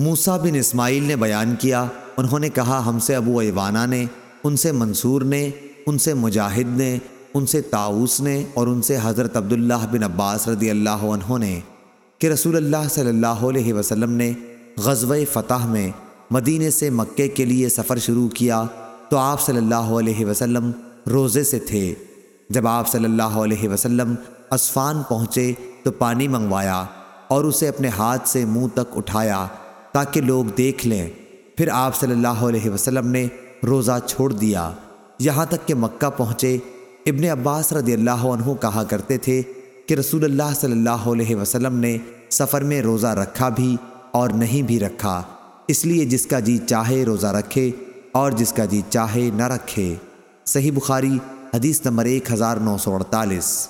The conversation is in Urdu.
موسیٰ بن اسماعیل نے بیان کیا، انہوں نے کہا، ہم سے ابو ایوانہ نے، ان سے منصور نے، ان سے مجاہد نے، ان سے تاؤس نے اور ان سے حضرت عبداللہ بن عباس رضی اللہ عنہ نے کہ رسول اللہ صلی اللہ علیہ وسلم نے غزوہ فتح میں مدینے سے مکے کے لیے سفر شروع کیا تو آپ صلی اللہ علیہ وسلم روزے سے تھے۔ جب آپ صلی اللہ علیہ وسلم اسفان پہنچے تو پانی منگوایا اور اسے اپنے ہاتھ سے منہ تک اٹھایا۔ تاکہ لوگ دیکھ لیں۔ پھر آپ صلی اللہ علیہ وسلم نے روزہ چھوڑ دیا۔ یہاں تک کہ مکہ پہنچے۔ ابن عباس رضی اللہ عنہ کہا کرتے تھے کہ رسول اللہ صلی اللہ علیہ وسلم نے سفر میں روزہ رکھا بھی اور نہیں بھی رکھا۔ اس لیے جس کا جی چاہے روزہ رکھے اور جس کا جی چاہے نہ رکھے۔ صحیح بخاری، حدیث نمبر ایک ہزار نو سو اڑتالیس۔